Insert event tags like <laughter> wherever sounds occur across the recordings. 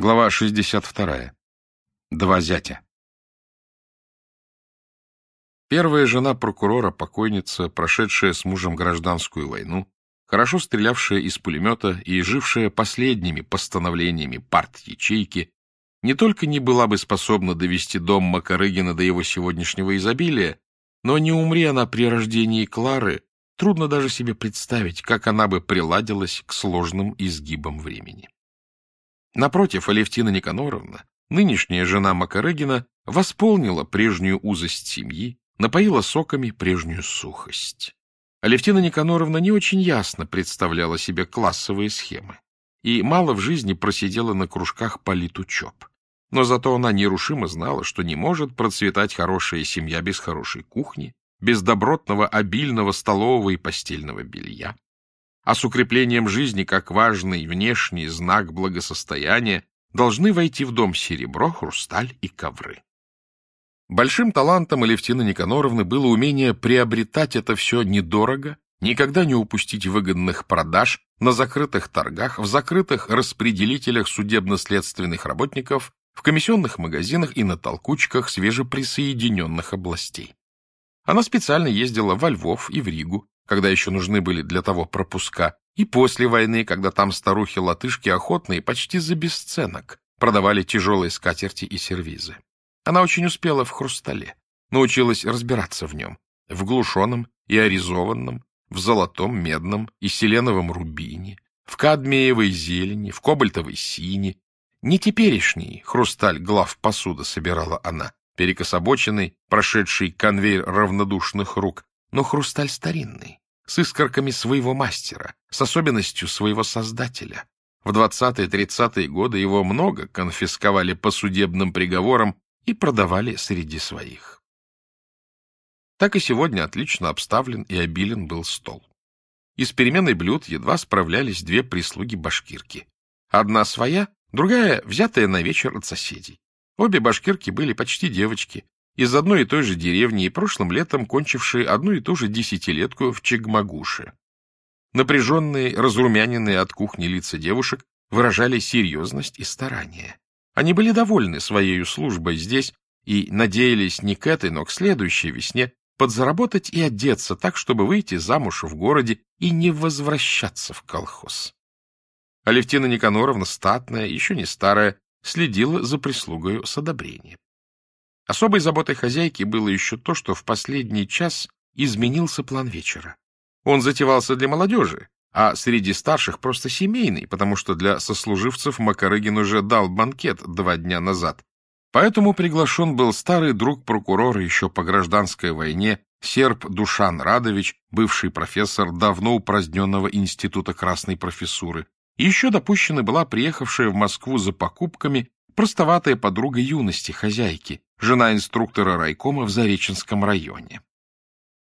Глава 62. Два зятя. Первая жена прокурора, покойница, прошедшая с мужем гражданскую войну, хорошо стрелявшая из пулемета и жившая последними постановлениями парт-ячейки, не только не была бы способна довести дом Макарыгина до его сегодняшнего изобилия, но не умри она при рождении Клары, трудно даже себе представить, как она бы приладилась к сложным изгибам времени. Напротив, Алевтина Никаноровна, нынешняя жена Макарыгина, восполнила прежнюю узость семьи, напоила соками прежнюю сухость. Алевтина Никаноровна не очень ясно представляла себе классовые схемы и мало в жизни просидела на кружках политучеб. Но зато она нерушимо знала, что не может процветать хорошая семья без хорошей кухни, без добротного, обильного столового и постельного белья, а с укреплением жизни как важный внешний знак благосостояния должны войти в дом серебро, хрусталь и ковры. Большим талантом Алевтины Никаноровны было умение приобретать это все недорого, никогда не упустить выгодных продаж на закрытых торгах, в закрытых распределителях судебно-следственных работников, в комиссионных магазинах и на толкучках свежеприсоединенных областей. Она специально ездила во Львов и в Ригу, когда еще нужны были для того пропуска, и после войны, когда там старухи-латышки охотные почти за бесценок продавали тяжелые скатерти и сервизы. Она очень успела в хрустале, научилась разбираться в нем, в глушеном и оризованном, в золотом, медном и селеновом рубине, в кадмиевой зелени, в кобальтовой сине. Не теперешний хрусталь глав посуда собирала она, перекособоченный, прошедший конвейер равнодушных рук, но хрусталь старинный, с искорками своего мастера, с особенностью своего создателя. В 20-30-е годы его много конфисковали по судебным приговорам и продавали среди своих. Так и сегодня отлично обставлен и обилен был стол. Из переменной блюд едва справлялись две прислуги-башкирки. Одна своя, другая взятая на вечер от соседей. Обе башкирки были почти девочки, из одной и той же деревни и прошлым летом кончившие одну и ту же десятилетку в Чегмагуше. Напряженные, разрумяненные от кухни лица девушек выражали серьезность и старание. Они были довольны своей службой здесь и надеялись не к этой, но к следующей весне подзаработать и одеться так, чтобы выйти замуж в городе и не возвращаться в колхоз. Алевтина Никаноровна, статная, еще не старая, следила за прислугою с одобрением. Особой заботой хозяйки было еще то, что в последний час изменился план вечера. Он затевался для молодежи, а среди старших просто семейный, потому что для сослуживцев Макарыгин уже дал банкет два дня назад. Поэтому приглашен был старый друг прокурора еще по гражданской войне, серб Душан Радович, бывший профессор давно упраздненного института красной профессуры. Еще допущена была приехавшая в Москву за покупками простоватая подруга юности хозяйки, жена инструктора райкома в Зареченском районе.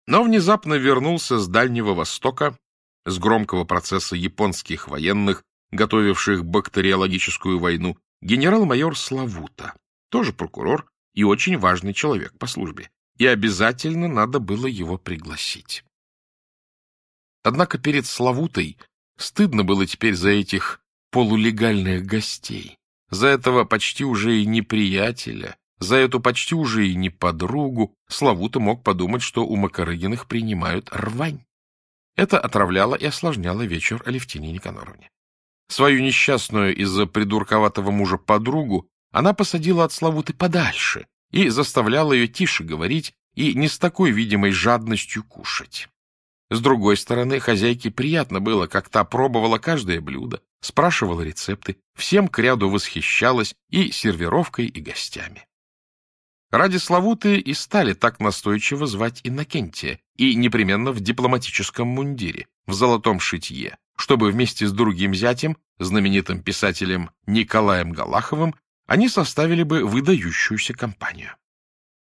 Но внезапно вернулся с Дальнего Востока, с громкого процесса японских военных, готовивших бактериологическую войну, генерал-майор Славута, тоже прокурор и очень важный человек по службе, и обязательно надо было его пригласить. Однако перед Славутой стыдно было теперь за этих полулегальных гостей за этого почти уже и неприятеля, за эту почти уже и не подругу, Славута мог подумать, что у Макарыгиных принимают рвань. Это отравляло и осложняло вечер Алевтине Никаноровне. Свою несчастную из-за придурковатого мужа подругу она посадила от Славуты подальше и заставляла ее тише говорить и не с такой видимой жадностью кушать. С другой стороны, хозяйке приятно было, как та пробовала каждое блюдо, спрашивала рецепты, всем к ряду восхищалась и сервировкой, и гостями. Ради Славуты и стали так настойчиво звать Иннокентия, и непременно в дипломатическом мундире, в золотом шитье, чтобы вместе с другим зятем, знаменитым писателем Николаем Галаховым, они составили бы выдающуюся компанию.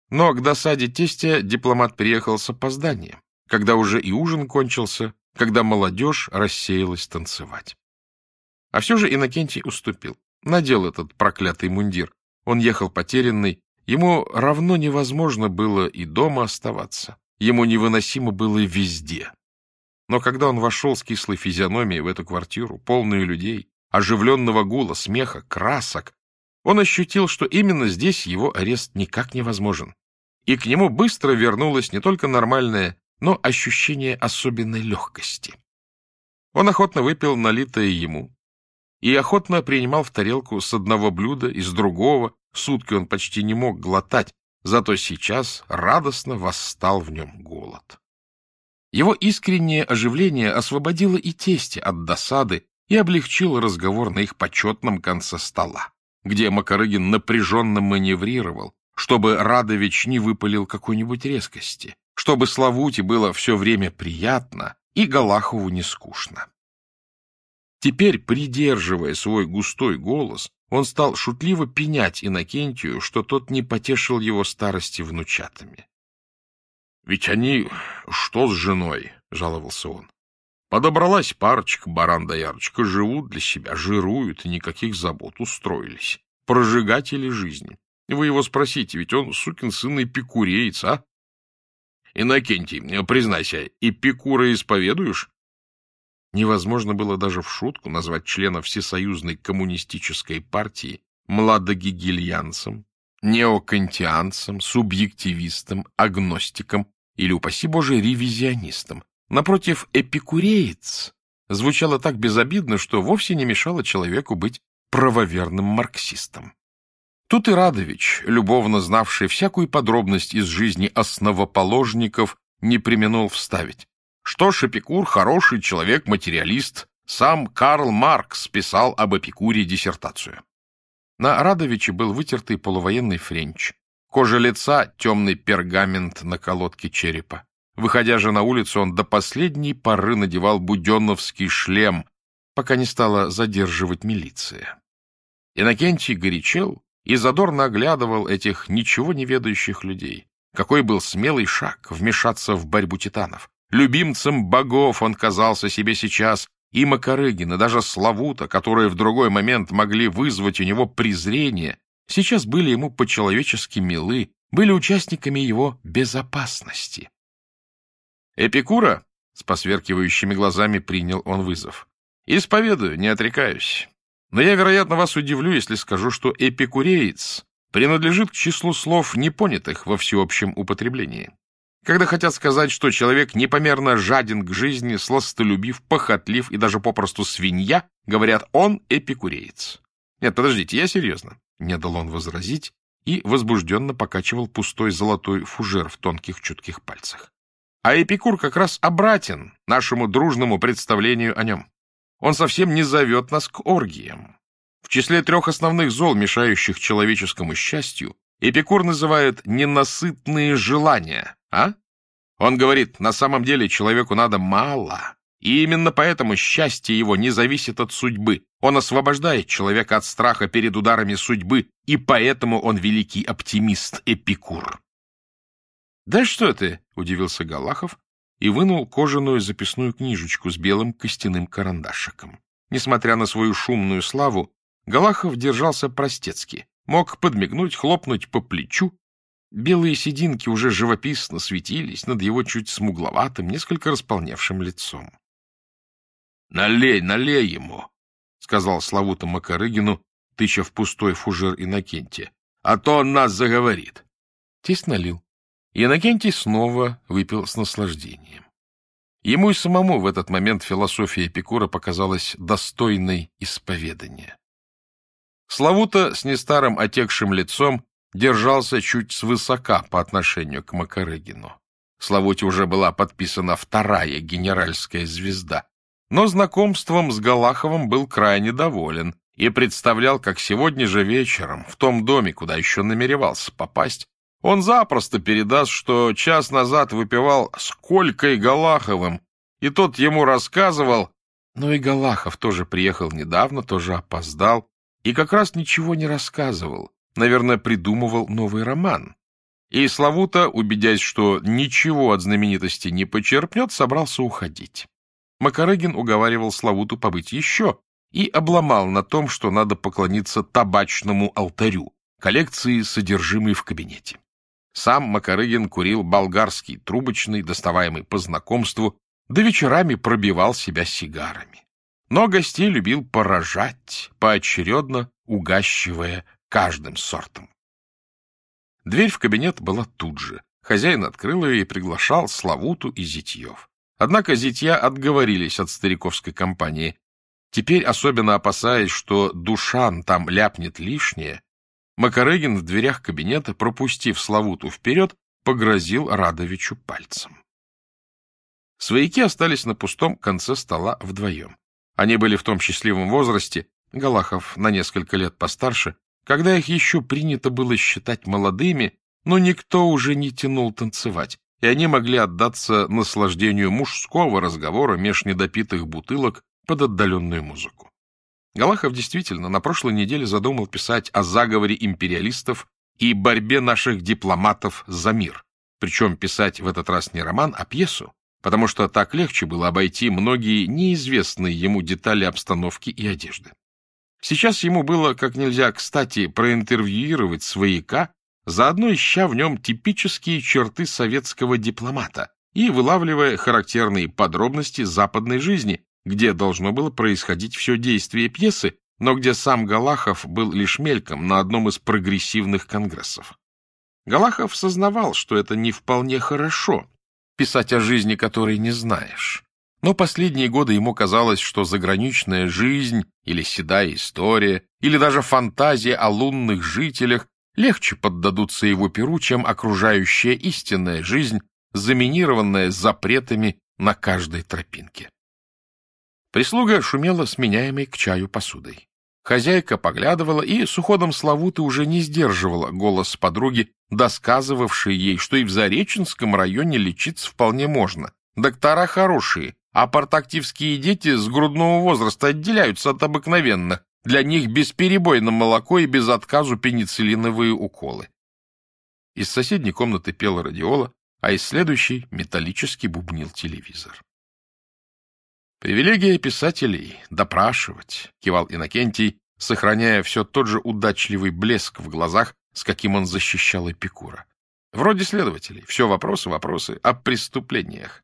Но к досаде тестя дипломат приехал с опозданием когда уже и ужин кончился, когда молодежь рассеялась танцевать. А все же Иннокентий уступил, надел этот проклятый мундир. Он ехал потерянный, ему равно невозможно было и дома оставаться, ему невыносимо было везде. Но когда он вошел с кислой физиономией в эту квартиру, полную людей, оживленного гула, смеха, красок, он ощутил, что именно здесь его арест никак невозможен. И к нему быстро вернулось не только нормальное, но ощущение особенной легкости. Он охотно выпил налитое ему и охотно принимал в тарелку с одного блюда и с другого, сутки он почти не мог глотать, зато сейчас радостно восстал в нем голод. Его искреннее оживление освободило и тесте от досады и облегчило разговор на их почетном конце стола, где Макарыгин напряженно маневрировал, чтобы Радович не выпалил какой-нибудь резкости, чтобы Славуте было все время приятно и Галахову не скучно. Теперь, придерживая свой густой голос, он стал шутливо пенять Иннокентию, что тот не потешил его старости внучатами. — Ведь они что с женой? — жаловался он. — Подобралась парочка, баран да ярочка, живут для себя, жируют и никаких забот устроились. Прожигатели жизни. Вы его спросите, ведь он сукин сын эпикуреец, а? Иннокентий, признайся, эпикура исповедуешь? Невозможно было даже в шутку назвать члена Всесоюзной коммунистической партии младогигельянцем, неокантианцем, субъективистом, агностиком или, упаси Боже, ревизионистом. Напротив, эпикуреец звучало так безобидно, что вовсе не мешало человеку быть правоверным марксистом. Тут и Радович, любовно знавший всякую подробность из жизни основоположников, не преминул вставить. Что ж, Эпикур — хороший человек-материалист. Сам Карл Маркс писал об Эпикуре диссертацию. На Радовиче был вытертый полувоенный френч. Кожа лица — темный пергамент на колодке черепа. Выходя же на улицу, он до последней поры надевал буденновский шлем, пока не стала задерживать милиция. Иннокентий горячел, и задорно оглядывал этих ничего не ведающих людей. Какой был смелый шаг вмешаться в борьбу титанов. Любимцем богов он казался себе сейчас, и Макарыгин, и даже Славута, которые в другой момент могли вызвать у него презрение, сейчас были ему по-человечески милы, были участниками его безопасности. «Эпикура?» — с посверкивающими глазами принял он вызов. «Исповедую, не отрекаюсь. Но я, вероятно, вас удивлю, если скажу, что эпикуреец принадлежит к числу слов, непонятых во всеобщем употреблении. Когда хотят сказать, что человек непомерно жаден к жизни, сластолюбив, похотлив и даже попросту свинья, говорят, он эпикуреец. Нет, подождите, я серьезно. Не дал он возразить и возбужденно покачивал пустой золотой фужер в тонких чутких пальцах. А Эпикур как раз обратен нашему дружному представлению о нем. Он совсем не зовет нас к оргиям. В числе трех основных зол, мешающих человеческому счастью, Эпикур называет ненасытные желания, а? Он говорит, на самом деле человеку надо мало, и именно поэтому счастье его не зависит от судьбы. Он освобождает человека от страха перед ударами судьбы, и поэтому он великий оптимист Эпикур. — Да что ты? — удивился Галахов, и вынул кожаную записную книжечку с белым костяным карандашиком. Несмотря на свою шумную славу, Галахов держался простецки, мог подмигнуть, хлопнуть по плечу. Белые сединки уже живописно светились над его чуть смугловатым, несколько располневшим лицом. — Налей, налей ему, — сказал Славута Макарыгину, тыча в пустой фужер Иннокентия, — а то он нас заговорит. Тесть налил. Иннокентий снова выпил с наслаждением. Ему и самому в этот момент философия Эпикура показалась достойной исповедания. Славута с нестарым отекшим лицом держался чуть свысока по отношению к Макарыгину. Славуте уже была подписана вторая генеральская звезда, но знакомством с Галаховым был крайне доволен и представлял, как сегодня же вечером в том доме, куда еще намеревался попасть, он запросто передаст, что час назад выпивал с Колькой Галаховым, и тот ему рассказывал... Но и Галахов тоже приехал недавно, тоже опоздал, и как раз ничего не рассказывал. Наверное, придумывал новый роман. И Славута, убедясь, что ничего от знаменитости не почерпнет, собрался уходить. Макарыгин уговаривал Славуту побыть еще и обломал на том, что надо поклониться табачному алтарю, коллекции, содержимой в кабинете. Сам Макарыгин курил болгарский трубочный, доставаемый по знакомству, да вечерами пробивал себя сигарами. Но гостей любил поражать, поочередно угащивая каждым сортом. Дверь в кабинет была тут же. Хозяин открыл ее и приглашал Славуту и Зитьев. Однако зятья отговорились от стариковской компании. Теперь, особенно опасаясь, что Душан там ляпнет лишнее, Макарыгин в дверях кабинета, пропустив Славуту вперед, погрозил Радовичу пальцем. Свояки остались на пустом конце стола вдвоем. Они были в том счастливом возрасте, Галахов на несколько лет постарше, когда их еще принято было считать молодыми, но никто уже не тянул танцевать, и они могли отдаться наслаждению мужского разговора меж недопитых бутылок под отдаленную музыку. Галахов действительно на прошлой неделе задумал писать о заговоре империалистов и борьбе наших дипломатов за мир. Причем писать в этот раз не роман, а пьесу, потому что так легче было обойти многие неизвестные ему детали обстановки и одежды. Сейчас ему было как нельзя кстати проинтервьюировать свояка, заодно ища в нем типические черты советского дипломата и вылавливая характерные подробности западной жизни, где должно было происходить все действие пьесы, но где сам Галахов был лишь мельком на одном из прогрессивных конгрессов. Галахов сознавал, что это не вполне хорошо — писать о жизни, которой не знаешь. Но последние годы ему казалось, что заграничная жизнь или седая история, или даже фантазия о лунных жителях легче поддадутся его перу, чем окружающая истинная жизнь, заминированная запретами на каждой тропинке. Прислуга шумела сменяемой к чаю посудой. Хозяйка поглядывала и с уходом Славуты уже не сдерживала голос подруги, досказывавшей ей, что и в Зареченском районе лечиться вполне можно. Доктора хорошие, а портактивские дети с грудного возраста отделяются от обыкновенных. Для них бесперебойно молоко и без отказу пенициллиновые уколы. Из соседней комнаты пела радиола, а из следующей металлически бубнил телевизор. Привилегия писателей — допрашивать, — кивал Иннокентий, сохраняя все тот же удачливый блеск в глазах, с каким он защищал Эпикура. Вроде следователей. Все вопросы, вопросы о преступлениях.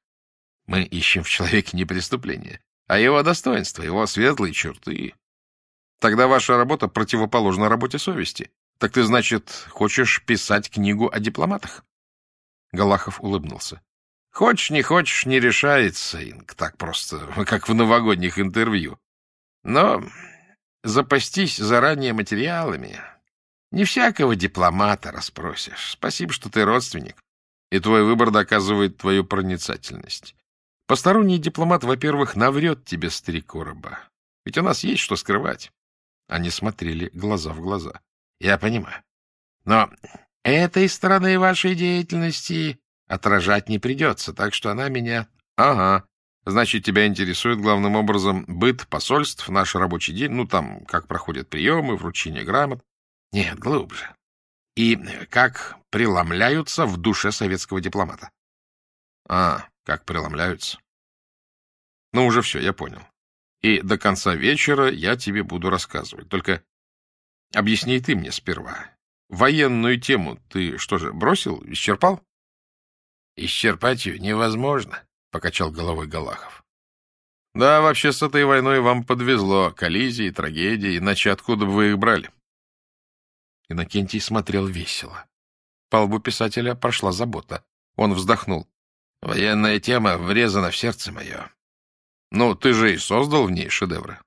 Мы ищем в человеке не преступление, а его достоинство, его светлые черты. Тогда ваша работа противоположна работе совести. Так ты, значит, хочешь писать книгу о дипломатах? Галахов улыбнулся. Хочешь, не хочешь, не решается, Инг, так просто, <laughs> как в новогодних интервью. Но запастись заранее материалами не всякого дипломата расспросишь. Спасибо, что ты родственник, и твой выбор доказывает твою проницательность. Посторонний дипломат, во-первых, наврет тебе с три короба. Ведь у нас есть что скрывать. Они смотрели глаза в глаза. Я понимаю. Но этой стороны вашей деятельности отражать не придется, так что она меня... Ага. Значит, тебя интересует главным образом быт посольств, наш рабочий день, ну, там, как проходят приемы, вручение грамот. Нет, глубже. И как преломляются в душе советского дипломата. А, как преломляются. Ну, уже все, я понял. И до конца вечера я тебе буду рассказывать. Только объясни ты мне сперва. Военную тему ты что же, бросил, исчерпал? Исчерпать ее невозможно, — покачал головой Галахов. Да, вообще с этой войной вам подвезло. Коллизии, трагедии, иначе откуда бы вы их брали? Иннокентий смотрел весело. По лбу писателя прошла забота. Он вздохнул. Военная тема врезана в сердце мое. Ну, ты же и создал в ней шедевры.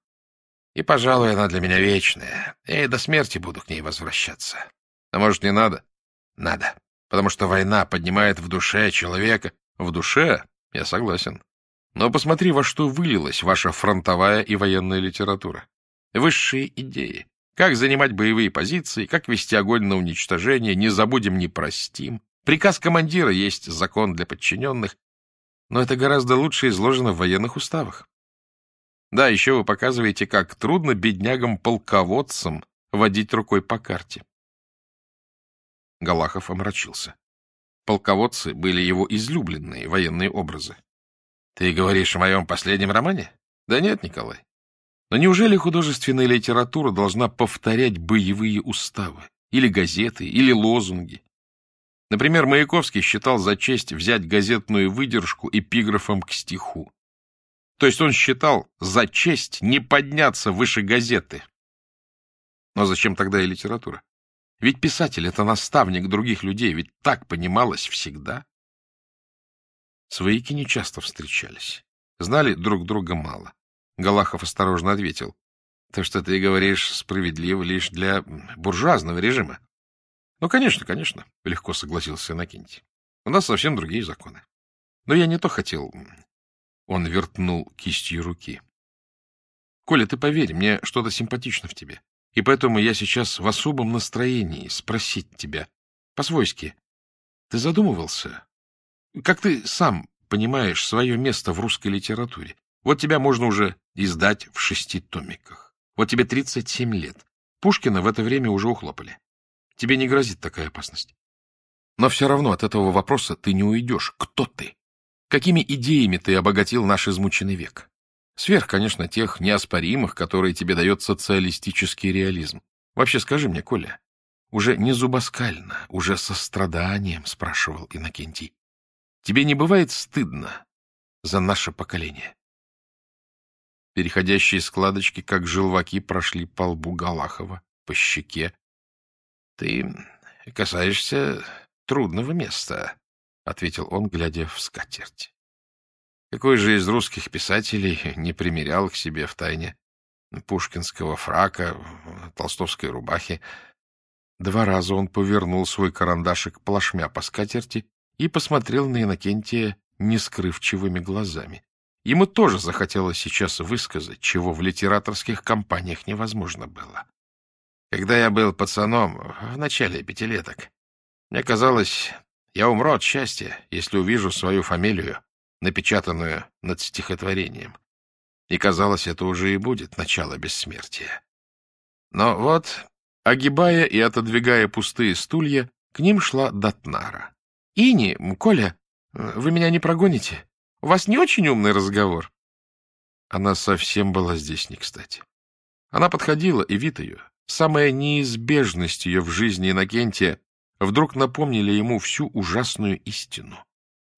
И, пожалуй, она для меня вечная. Я и до смерти буду к ней возвращаться. А может, не надо? Надо потому что война поднимает в душе человека. В душе? Я согласен. Но посмотри, во что вылилась ваша фронтовая и военная литература. Высшие идеи. Как занимать боевые позиции, как вести огонь на уничтожение, не забудем, не простим. Приказ командира есть закон для подчиненных, но это гораздо лучше изложено в военных уставах. Да, еще вы показываете, как трудно беднягам-полководцам водить рукой по карте. Галахов омрачился. Полководцы были его излюбленные военные образы. — Ты говоришь о моем последнем романе? — Да нет, Николай. Но неужели художественная литература должна повторять боевые уставы, или газеты, или лозунги? Например, Маяковский считал за честь взять газетную выдержку эпиграфом к стиху. То есть он считал за честь не подняться выше газеты. Но зачем тогда и литература? Ведь писатель — это наставник других людей, ведь так понималось всегда. Свояки нечасто встречались, знали друг друга мало. Галахов осторожно ответил. — То, что ты говоришь, справедливо лишь для буржуазного режима. — Ну, конечно, конечно, — легко согласился Иннокентий. — У нас совсем другие законы. Но я не то хотел... Он вертнул кистью руки. — Коля, ты поверь, мне что-то симпатично в тебе. И поэтому я сейчас в особом настроении спросить тебя, по-свойски, ты задумывался? Как ты сам понимаешь свое место в русской литературе? Вот тебя можно уже издать в шести томиках. Вот тебе 37 лет. Пушкина в это время уже ухлопали. Тебе не грозит такая опасность. Но все равно от этого вопроса ты не уйдешь. Кто ты? Какими идеями ты обогатил наш измученный век? Сверх, конечно, тех неоспоримых, которые тебе дает социалистический реализм. Вообще скажи мне, Коля, уже не зубоскально, уже со страданием, спрашивал Иннокентий. Тебе не бывает стыдно за наше поколение? Переходящие складочки, как желваки, прошли по лбу Галахова, по щеке. — Ты касаешься трудного места, — ответил он, глядя в скатерть. Какой же из русских писателей не примерял к себе в тайне пушкинского фрака, толстовской рубахи? Два раза он повернул свой карандашик плашмя по скатерти и посмотрел на Иннокентия нескрывчивыми глазами. Ему тоже захотелось сейчас высказать, чего в литераторских компаниях невозможно было. Когда я был пацаном, в начале пятилеток, мне казалось, я умру от счастья, если увижу свою фамилию напечатанную над стихотворением. И казалось, это уже и будет начало бессмертия. Но вот, огибая и отодвигая пустые стулья, к ним шла Датнара. — Ини, Коля, вы меня не прогоните? У вас не очень умный разговор? Она совсем была здесь не кстати. Она подходила, и вид ее, самая неизбежность ее в жизни Иннокентия, вдруг напомнили ему всю ужасную истину.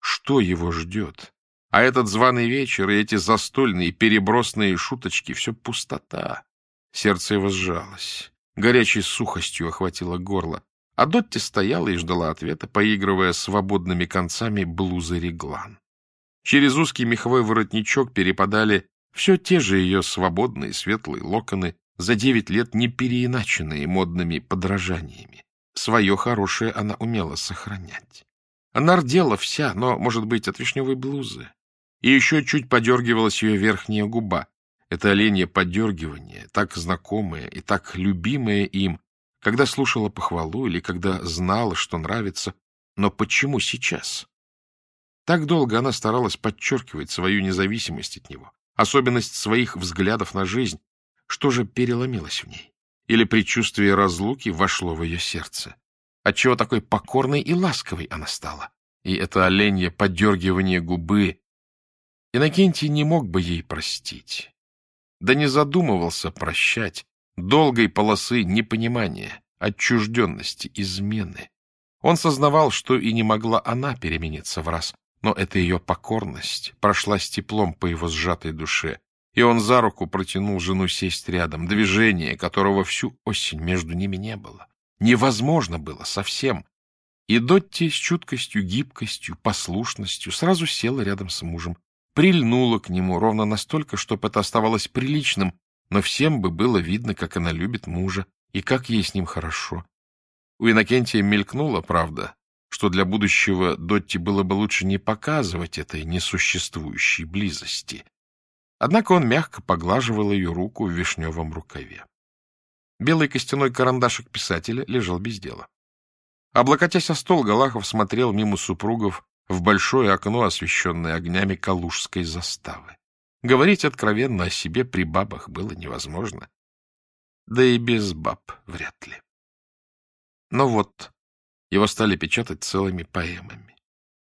Что его ждет? А этот званый вечер и эти застольные перебросные шуточки — все пустота. Сердце его сжалось. Горячей сухостью охватило горло. А Дотти стояла и ждала ответа, поигрывая свободными концами блузы реглан. Через узкий меховой воротничок перепадали все те же ее свободные светлые локоны, за девять лет не переиначенные модными подражаниями. Свое хорошее она умела сохранять. Она рдела вся, но, может быть, от вишневой блузы, и еще чуть подергивалась ее верхняя губа. Это оленье подергивание, так знакомое и так любимое им, когда слушала похвалу или когда знала, что нравится. Но почему сейчас? Так долго она старалась подчеркивать свою независимость от него, особенность своих взглядов на жизнь. Что же переломилось в ней? Или предчувствие разлуки вошло в ее сердце? Отчего такой покорной и ласковой она стала? И это оленье подергивание губы Иннокентий не мог бы ей простить. Да не задумывался прощать долгой полосы непонимания, отчужденности, измены. Он сознавал, что и не могла она перемениться в раз, но эта ее покорность прошла с теплом по его сжатой душе, и он за руку протянул жену сесть рядом, движение, которого всю осень между ними не было. Невозможно было совсем. И Дотти с чуткостью, гибкостью, послушностью сразу села рядом с мужем, прильнула к нему ровно настолько, чтобы это оставалось приличным, но всем бы было видно, как она любит мужа и как ей с ним хорошо. У Иннокентия мелькнула правда, что для будущего Дотти было бы лучше не показывать этой несуществующей близости. Однако он мягко поглаживал ее руку в вишневом рукаве. Белый костяной карандашик писателя лежал без дела. Облокотясь о стол, Галахов смотрел мимо супругов в большое окно, освещенное огнями калужской заставы. Говорить откровенно о себе при бабах было невозможно. Да и без баб вряд ли. Но вот, его стали печатать целыми поэмами.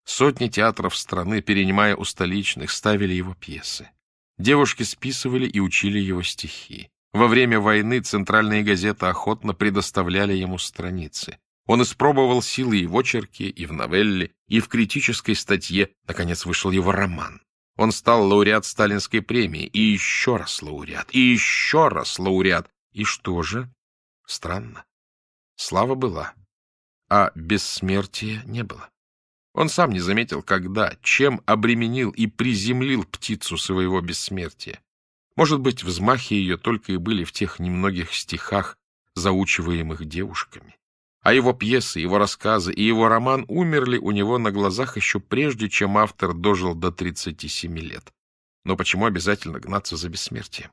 Сотни театров страны, перенимая у столичных, ставили его пьесы. Девушки списывали и учили его стихи. Во время войны центральные газеты охотно предоставляли ему страницы. Он испробовал силы и в очерке, и в новелле, и в критической статье. Наконец вышел его роман. Он стал лауреат сталинской премии, и еще раз лауреат, и еще раз лауреат. И что же? Странно. Слава была, а бессмертия не было. Он сам не заметил, когда, чем обременил и приземлил птицу своего бессмертия. Может быть, взмахи ее только и были в тех немногих стихах, заучиваемых девушками. А его пьесы, его рассказы и его роман умерли у него на глазах еще прежде, чем автор дожил до 37 лет. Но почему обязательно гнаться за бессмертием?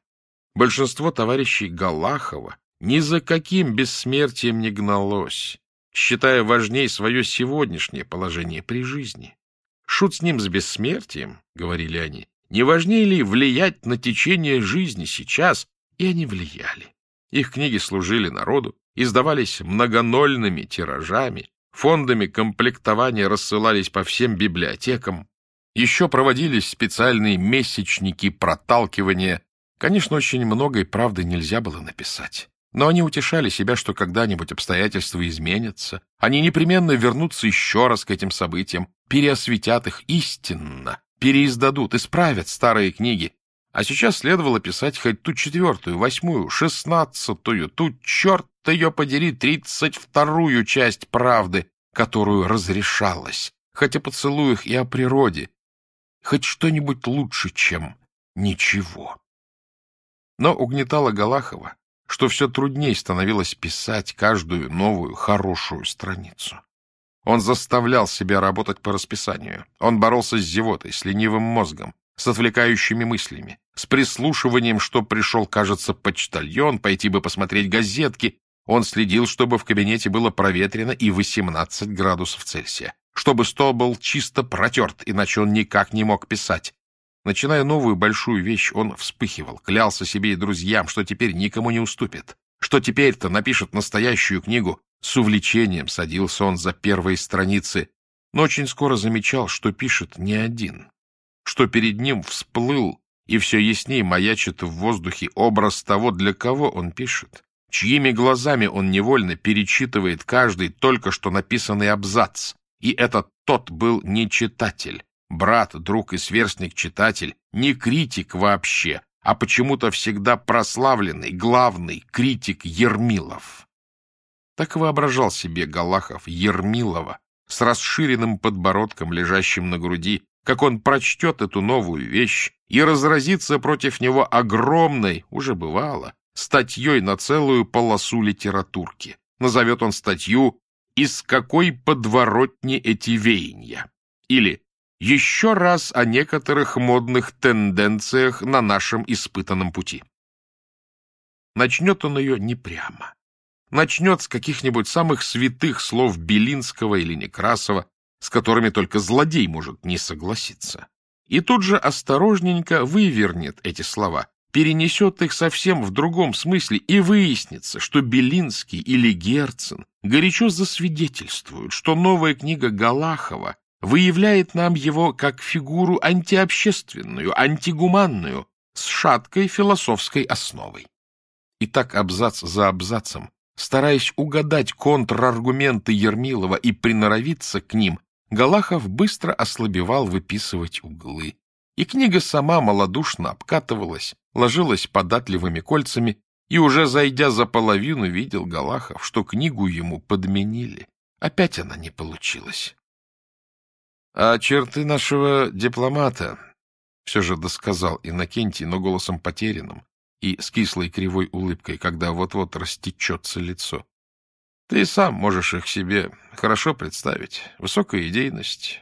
Большинство товарищей Галахова ни за каким бессмертием не гналось, считая важней свое сегодняшнее положение при жизни. Шут с ним с бессмертием, — говорили они, — не важнее ли влиять на течение жизни сейчас? И они влияли. Их книги служили народу, издавались многонольными тиражами, фондами комплектования рассылались по всем библиотекам, еще проводились специальные месячники проталкивания. Конечно, очень многое правды нельзя было написать. Но они утешали себя, что когда-нибудь обстоятельства изменятся, они непременно вернутся еще раз к этим событиям, переосветят их истинно, переиздадут, исправят старые книги, а сейчас следовало писать хоть ту четвертую, восьмую, шестнадцатую, ту, черт ее подери, тридцать вторую часть правды, которую разрешалось, хоть о поцелуях и о природе, хоть что-нибудь лучше, чем ничего. Но угнетало Галахова, что все труднее становилось писать каждую новую хорошую страницу. Он заставлял себя работать по расписанию. Он боролся с зевотой, с ленивым мозгом, с отвлекающими мыслями, с прислушиванием, что пришел, кажется, почтальон, пойти бы посмотреть газетки. Он следил, чтобы в кабинете было проветрено и 18 градусов Цельсия, чтобы стол был чисто протерт, иначе он никак не мог писать. Начиная новую большую вещь, он вспыхивал, клялся себе и друзьям, что теперь никому не уступит, что теперь-то напишет настоящую книгу. С увлечением садился он за первые страницы, но очень скоро замечал, что пишет не один, что перед ним всплыл и все яснее маячит в воздухе образ того, для кого он пишет, чьими глазами он невольно перечитывает каждый только что написанный абзац. И этот тот был не читатель, брат, друг и сверстник-читатель, не критик вообще, а почему-то всегда прославленный, главный критик Ермилов. Так воображал себе Галахов Ермилова с расширенным подбородком, лежащим на груди, как он прочтет эту новую вещь и разразится против него огромной, уже бывало, статьей на целую полосу литературки. Назовет он статью «Из какой подворотни эти веяния?» или «Еще раз о некоторых модных тенденциях на нашем испытанном пути». Начнет он ее не прямо. Начнет с каких-нибудь самых святых слов Белинского или Некрасова, с которыми только злодей может не согласиться. И тут же осторожненько вывернет эти слова, перенесет их совсем в другом смысле, и выяснится, что Белинский или Герцен горячо засвидетельствуют, что новая книга Галахова выявляет нам его как фигуру антиобщественную, антигуманную, с шаткой философской основой. И так абзац за абзацем, стараясь угадать контраргументы Ермилова и приноровиться к ним, Галахов быстро ослабевал выписывать углы, и книга сама малодушно обкатывалась, ложилась податливыми кольцами, и уже зайдя за половину, видел Галахов, что книгу ему подменили. Опять она не получилась. — А черты нашего дипломата, — все же досказал Иннокентий, но голосом потерянным и с кислой кривой улыбкой, когда вот-вот растечется лицо. Ты сам можешь их себе хорошо представить. Высокая идейность,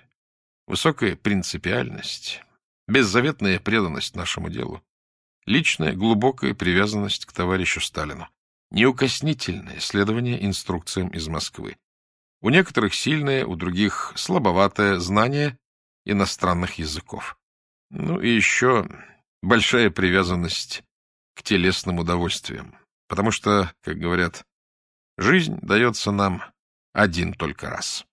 высокая принципиальность, беззаветная преданность нашему делу, личная глубокая привязанность к товарищу Сталину, неукоснительное следование инструкциям из Москвы. У некоторых сильное, у других слабоватое знание иностранных языков. Ну и еще большая привязанность к телесным удовольствиям. Потому что, как говорят, Жизнь дается нам один только раз.